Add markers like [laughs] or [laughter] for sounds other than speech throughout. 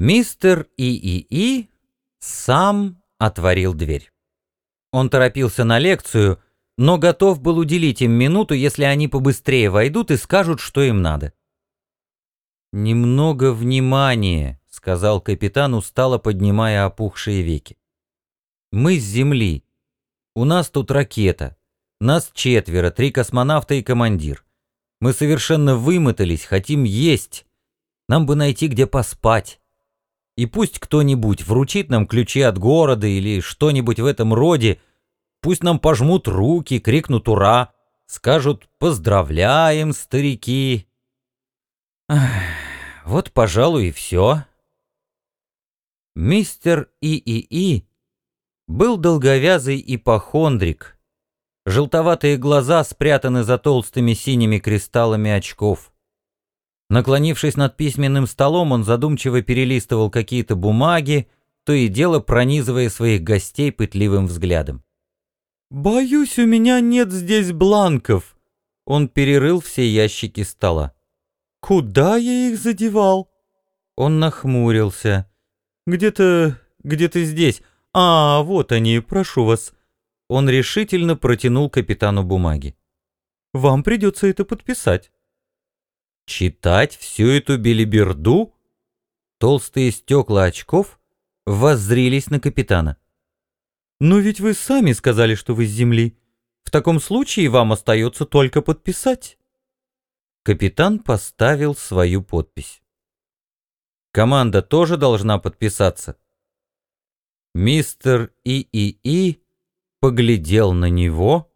Мистер ИИИ сам отворил дверь. Он торопился на лекцию, но готов был уделить им минуту, если они побыстрее войдут и скажут, что им надо. «Немного внимания», — сказал капитан, устало поднимая опухшие веки. «Мы с Земли. У нас тут ракета. Нас четверо, три космонавта и командир. Мы совершенно вымотались, хотим есть. Нам бы найти, где поспать. И пусть кто-нибудь вручит нам ключи от города или что-нибудь в этом роде, пусть нам пожмут руки, крикнут «Ура!», скажут «Поздравляем, старики!». Ах, вот, пожалуй, и все. Мистер ИИИ был долговязый ипохондрик, Желтоватые глаза спрятаны за толстыми синими кристаллами очков. Наклонившись над письменным столом, он задумчиво перелистывал какие-то бумаги, то и дело пронизывая своих гостей пытливым взглядом. «Боюсь, у меня нет здесь бланков». Он перерыл все ящики стола. «Куда я их задевал?» Он нахмурился. «Где-то... где-то здесь. А, вот они, прошу вас. Он решительно протянул капитану бумаги. «Вам придется это подписать». «Читать всю эту белиберду?» Толстые стекла очков воззрились на капитана. «Но ведь вы сами сказали, что вы с земли. В таком случае вам остается только подписать». Капитан поставил свою подпись. «Команда тоже должна подписаться». Мистер ИИИ поглядел на него,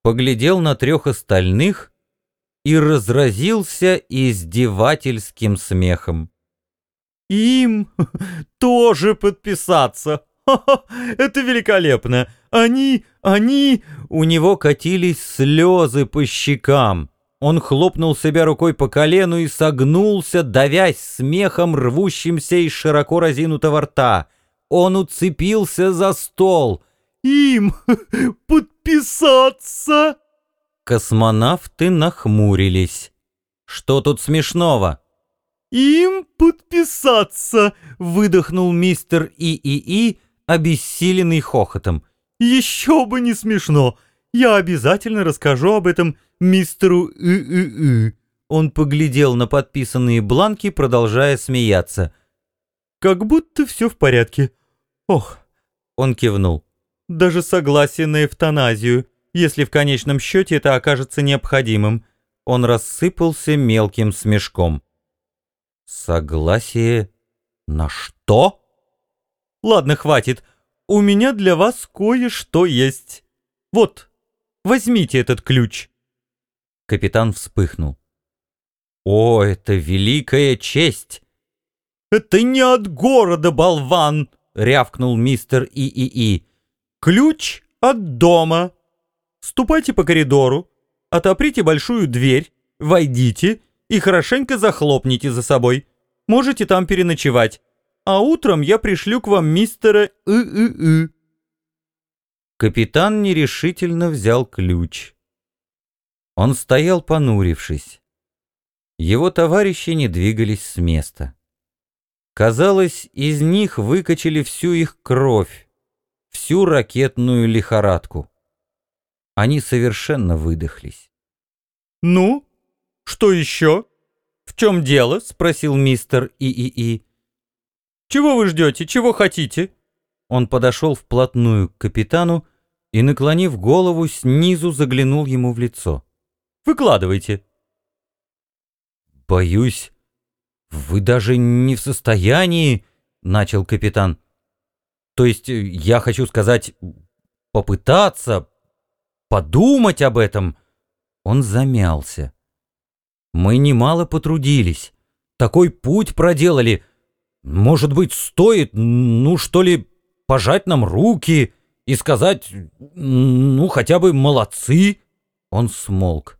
поглядел на трех остальных и разразился издевательским смехом. «Им [laughs] тоже подписаться! [laughs] это великолепно! Они, они...» У него катились слезы по щекам. Он хлопнул себя рукой по колену и согнулся, давясь смехом, рвущимся из широко разинутого рта. Он уцепился за стол — им [laughs] подписаться?» Космонавты нахмурились. «Что тут смешного?» «Им подписаться!» — выдохнул мистер ИИИ, обессиленный хохотом. «Еще бы не смешно! Я обязательно расскажу об этом мистеру ИИИ». Он поглядел на подписанные бланки, продолжая смеяться. «Как будто все в порядке. Ох!» — он кивнул даже согласие на эвтаназию, если в конечном счете это окажется необходимым. Он рассыпался мелким смешком. Согласие на что? Ладно, хватит. У меня для вас кое-что есть. Вот, возьмите этот ключ. Капитан вспыхнул. О, это великая честь! Это не от города, болван! рявкнул мистер ИИИ. Ключ от дома. Ступайте по коридору, отоприте большую дверь, войдите и хорошенько захлопните за собой. Можете там переночевать. А утром я пришлю к вам мистера И-И-И. Капитан нерешительно взял ключ. Он стоял понурившись. Его товарищи не двигались с места. Казалось, из них выкачали всю их кровь всю ракетную лихорадку. Они совершенно выдохлись. «Ну, что еще? В чем дело?» — спросил мистер ИИИ. «Чего вы ждете? Чего хотите?» Он подошел вплотную к капитану и, наклонив голову, снизу заглянул ему в лицо. «Выкладывайте». «Боюсь, вы даже не в состоянии...» — начал капитан. То есть, э, я хочу сказать, попытаться, подумать об этом. Он замялся. Мы немало потрудились. Такой путь проделали. Может быть, стоит, ну что ли, пожать нам руки и сказать, ну, хотя бы молодцы. Он смолк.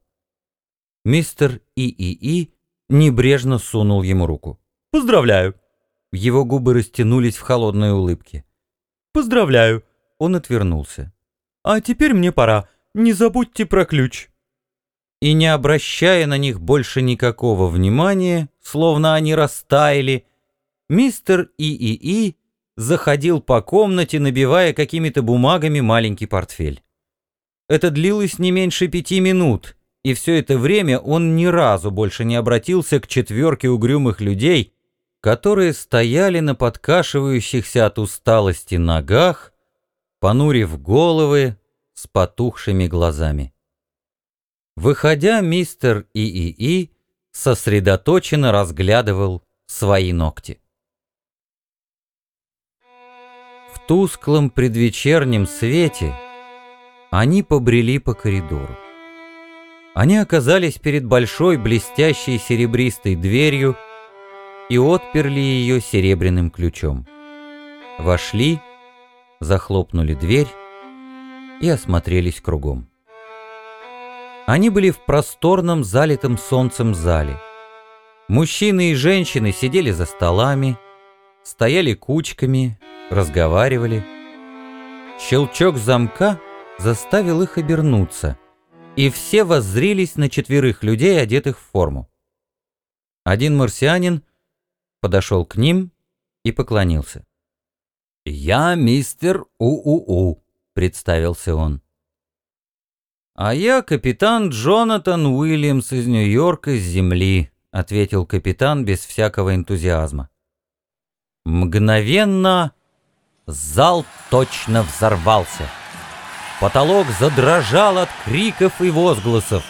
Мистер ИИИ небрежно сунул ему руку. «Поздравляю!» Его губы растянулись в холодной улыбке. «Поздравляю!» Он отвернулся. «А теперь мне пора. Не забудьте про ключ». И не обращая на них больше никакого внимания, словно они растаяли, мистер ИИИ заходил по комнате, набивая какими-то бумагами маленький портфель. Это длилось не меньше пяти минут, и все это время он ни разу больше не обратился к четверке угрюмых людей, которые стояли на подкашивающихся от усталости ногах, понурив головы с потухшими глазами. Выходя, мистер ИИИ сосредоточенно разглядывал свои ногти. В тусклом предвечернем свете они побрели по коридору. Они оказались перед большой блестящей серебристой дверью и отперли ее серебряным ключом. Вошли, захлопнули дверь и осмотрелись кругом. Они были в просторном, залитом солнцем зале. Мужчины и женщины сидели за столами, стояли кучками, разговаривали. Щелчок замка заставил их обернуться, и все воззрились на четверых людей, одетых в форму. Один марсианин подошел к ним и поклонился. «Я мистер УУУ», — представился он. «А я капитан Джонатан Уильямс из Нью-Йорка с земли», — ответил капитан без всякого энтузиазма. Мгновенно зал точно взорвался. Потолок задрожал от криков и возгласов.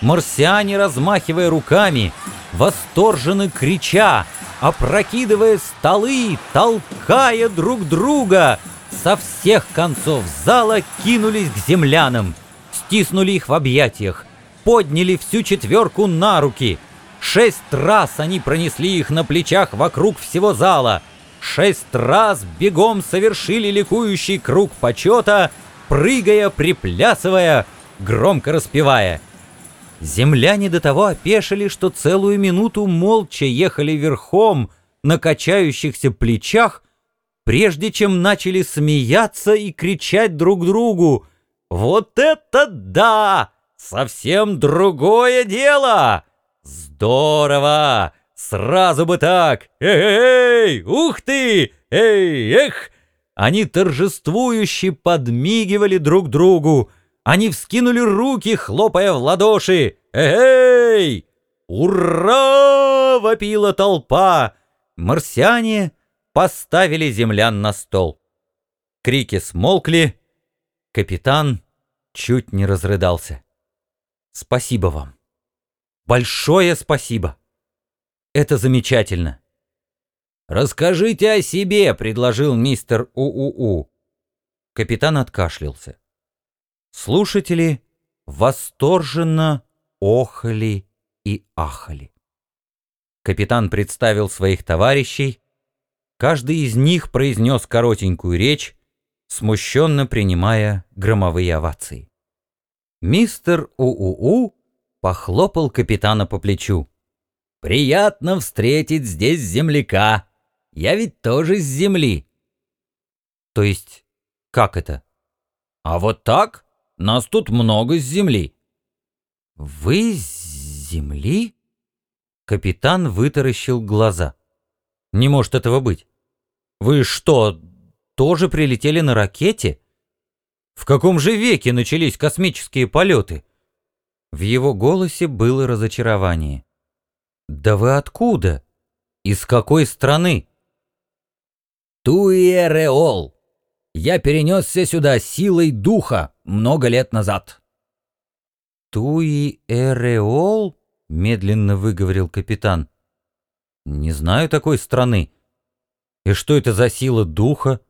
Марсиане, размахивая руками, восторженно крича, опрокидывая столы, толкая друг друга, со всех концов зала кинулись к землянам, стиснули их в объятиях, подняли всю четверку на руки. Шесть раз они пронесли их на плечах вокруг всего зала. Шесть раз бегом совершили ликующий круг почета, прыгая, приплясывая, громко распевая — Земляне до того опешили, что целую минуту молча ехали верхом на качающихся плечах, прежде чем начали смеяться и кричать друг другу «Вот это да! Совсем другое дело! Здорово! Сразу бы так! Эй, ух ты! Эй, эх!» Они торжествующе подмигивали друг другу, они вскинули руки, хлопая в ладоши. «Эй! Ура!» — вопила толпа. Марсиане поставили землян на стол. Крики смолкли. Капитан чуть не разрыдался. «Спасибо вам. Большое спасибо. Это замечательно». «Расскажите о себе», — предложил мистер УУУ. Капитан откашлялся. Слушатели восторженно охали и ахали. Капитан представил своих товарищей. Каждый из них произнес коротенькую речь, смущенно принимая громовые овации. Мистер УУУ похлопал капитана по плечу. «Приятно встретить здесь земляка. Я ведь тоже с земли». «То есть, как это?» «А вот так?» Нас тут много с земли». «Вы с земли?» Капитан вытаращил глаза. «Не может этого быть. Вы что, тоже прилетели на ракете? В каком же веке начались космические полеты?» В его голосе было разочарование. «Да вы откуда? Из какой страны?» «Туиэреол. Я перенесся сюда силой духа много лет назад. «Туи-Эреол?» — медленно выговорил капитан. «Не знаю такой страны. И что это за сила духа?»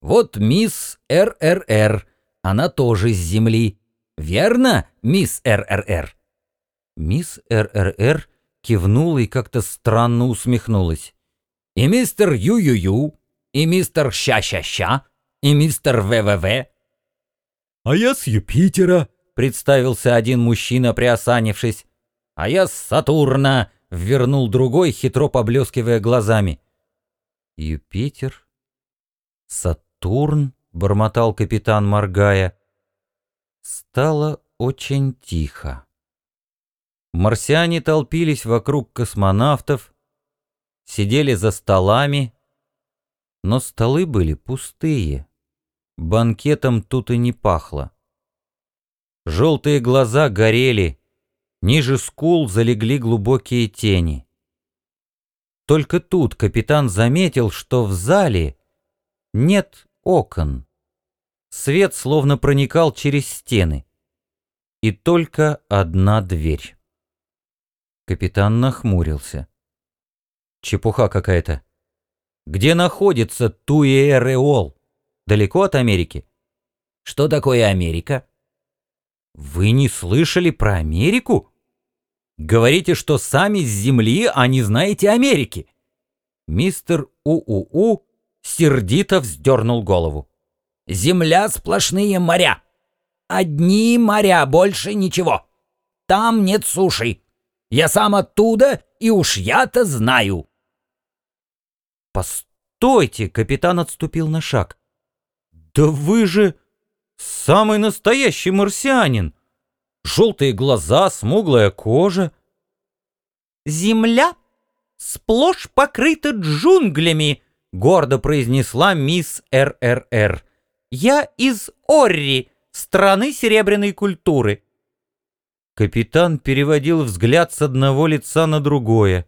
«Вот мисс РРР. Она тоже с Земли. Верно, мисс РРР?» Мисс РРР кивнула и как-то странно усмехнулась. «И мистер Ю-Ю-Ю, и мистер Ща-Ща-Ща, и мистер ВВВ, «А я с Юпитера», — представился один мужчина, приосанившись. «А я с Сатурна», — ввернул другой, хитро поблескивая глазами. «Юпитер? Сатурн?» — бормотал капитан, моргая. Стало очень тихо. Марсиане толпились вокруг космонавтов. сидели за столами, но столы были пустые. Банкетом тут и не пахло. Желтые глаза горели, ниже скул залегли глубокие тени. Только тут капитан заметил, что в зале нет окон. Свет словно проникал через стены. И только одна дверь. Капитан нахмурился. Чепуха какая-то. Где находится Туиэреол? Далеко от Америки? Что такое Америка? Вы не слышали про Америку? Говорите, что сами с Земли, а не знаете Америки. Мистер У-У-У сердито вздернул голову. Земля сплошные моря. Одни моря, больше ничего. Там нет суши. Я сам оттуда, и уж я-то знаю. Постойте, капитан отступил на шаг. Да вы же самый настоящий марсианин. Желтые глаза, смуглая кожа. Земля сплошь покрыта джунглями, гордо произнесла мисс РРР. Я из Орри, страны серебряной культуры. Капитан переводил взгляд с одного лица на другое.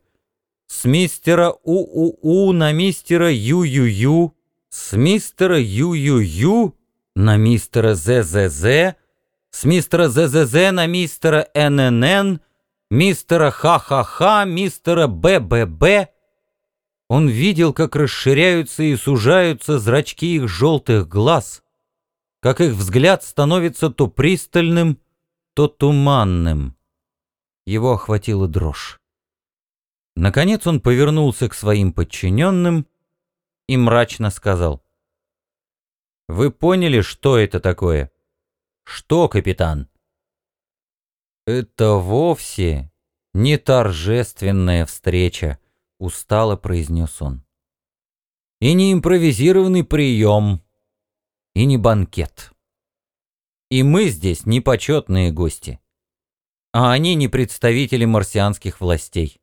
С мистера У-У-У на мистера Ю-Ю-Ю, с мистера Ю-Ю-Ю на мистера З-З-З, с мистера З-З-З на мистера ННН, мистера Ха-Ха-Ха, мистера Б-Б-Б. Он видел, как расширяются и сужаются зрачки их желтых глаз, как их взгляд становится то пристальным, то туманным. Его охватила дрожь. Наконец он повернулся к своим подчиненным и мрачно сказал. «Вы поняли, что это такое?» «Что, капитан?» «Это вовсе не торжественная встреча», — устало произнес он. «И не импровизированный прием, и не банкет. И мы здесь не почетные гости, а они не представители марсианских властей.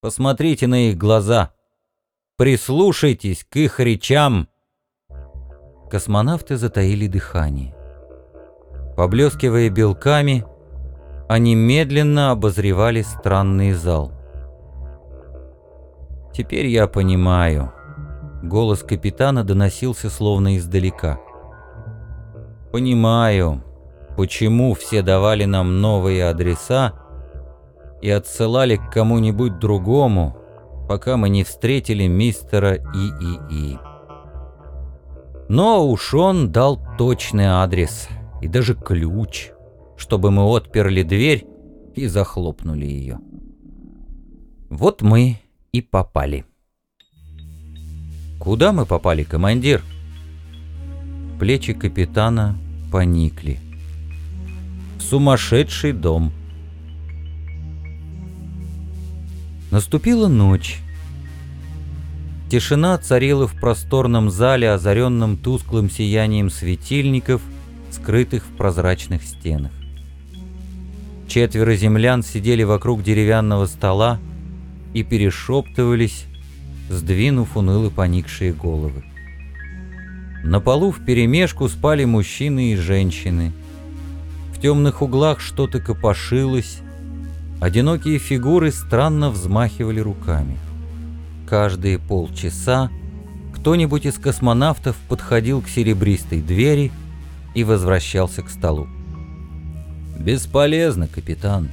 Посмотрите на их глаза, прислушайтесь к их речам». Космонавты затаили дыхание. Поблескивая белками, они медленно обозревали странный зал. «Теперь я понимаю». Голос капитана доносился словно издалека. «Понимаю, почему все давали нам новые адреса и отсылали к кому-нибудь другому, пока мы не встретили мистера ИИИ. Но уж он дал точный адрес и даже ключ, чтобы мы отперли дверь и захлопнули ее. Вот мы и попали. Куда мы попали, командир? Плечи капитана поникли. Сумасшедший дом. Наступила ночь. Тишина царила в просторном зале, озаренном тусклым сиянием светильников, скрытых в прозрачных стенах. Четверо землян сидели вокруг деревянного стола и перешептывались, сдвинув уныло поникшие головы. На полу вперемешку спали мужчины и женщины. В темных углах что-то копошилось, одинокие фигуры странно взмахивали руками. Каждые полчаса кто-нибудь из космонавтов подходил к серебристой двери и возвращался к столу. «Бесполезно, капитан.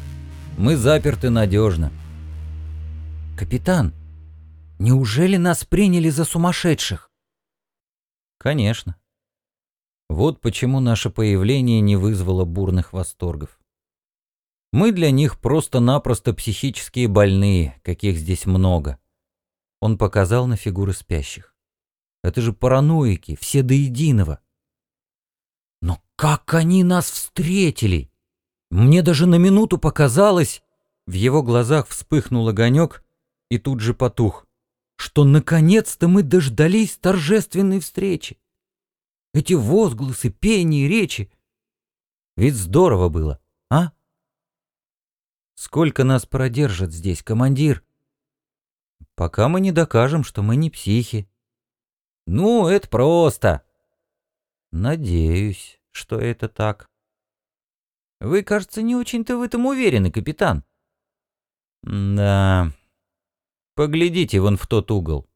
Мы заперты надежно». «Капитан, неужели нас приняли за сумасшедших?» «Конечно. Вот почему наше появление не вызвало бурных восторгов. Мы для них просто-напросто психические больные, каких здесь много. Он показал на фигуры спящих. Это же параноики, все до единого. Как они нас встретили! Мне даже на минуту показалось, в его глазах вспыхнул огонек и тут же потух, что наконец-то мы дождались торжественной встречи. Эти возгласы, пение, речи. Ведь здорово было, а? Сколько нас продержат здесь, командир? Пока мы не докажем, что мы не психи. Ну, это просто. Надеюсь, что это так. Вы, кажется, не очень-то в этом уверены, капитан. Да. Поглядите вон в тот угол.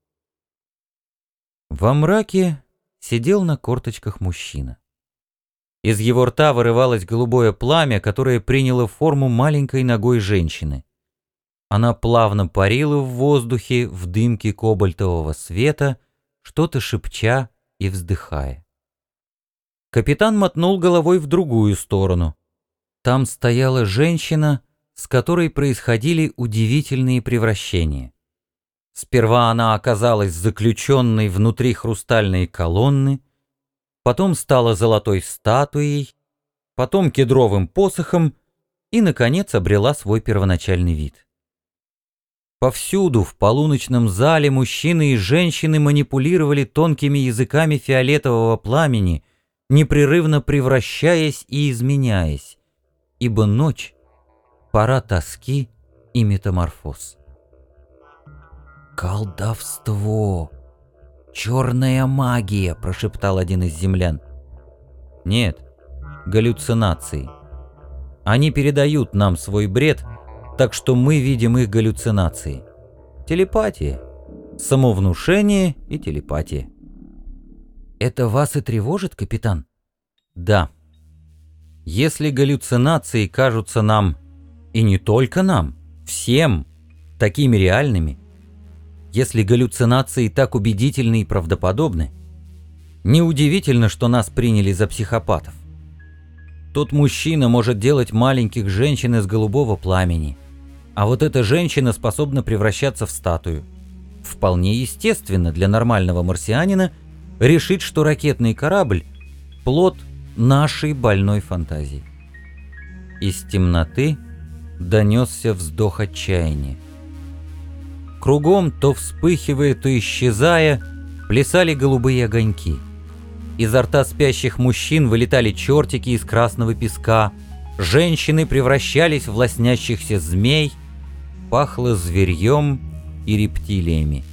Во мраке сидел на корточках мужчина. Из его рта вырывалось голубое пламя, которое приняло форму маленькой ногой женщины. Она плавно парила в воздухе в дымке кобальтового света, что-то шепча и вздыхая. Капитан мотнул головой в другую сторону. Там стояла женщина, с которой происходили удивительные превращения. Сперва она оказалась заключенной внутри хрустальной колонны, потом стала золотой статуей, потом кедровым посохом и, наконец, обрела свой первоначальный вид. Повсюду в полуночном зале мужчины и женщины манипулировали тонкими языками фиолетового пламени, непрерывно превращаясь и изменяясь, ибо ночь — пора тоски и метаморфоз. «Колдовство! Черная магия!» — прошептал один из землян. «Нет, галлюцинации. Они передают нам свой бред, так что мы видим их галлюцинации. Телепатия, самовнушение и телепатия». «Это вас и тревожит, капитан?» «Да. Если галлюцинации кажутся нам, и не только нам, всем, такими реальными, если галлюцинации так убедительны и правдоподобны, неудивительно, что нас приняли за психопатов. Тот мужчина может делать маленьких женщин из голубого пламени, а вот эта женщина способна превращаться в статую. Вполне естественно для нормального марсианина решить, что ракетный корабль – плод нашей больной фантазии. Из темноты донесся вздох отчаяния. Кругом, то вспыхивая, то исчезая, плясали голубые огоньки. Изо рта спящих мужчин вылетали чертики из красного песка, женщины превращались в лоснящихся змей, пахло зверьем и рептилиями.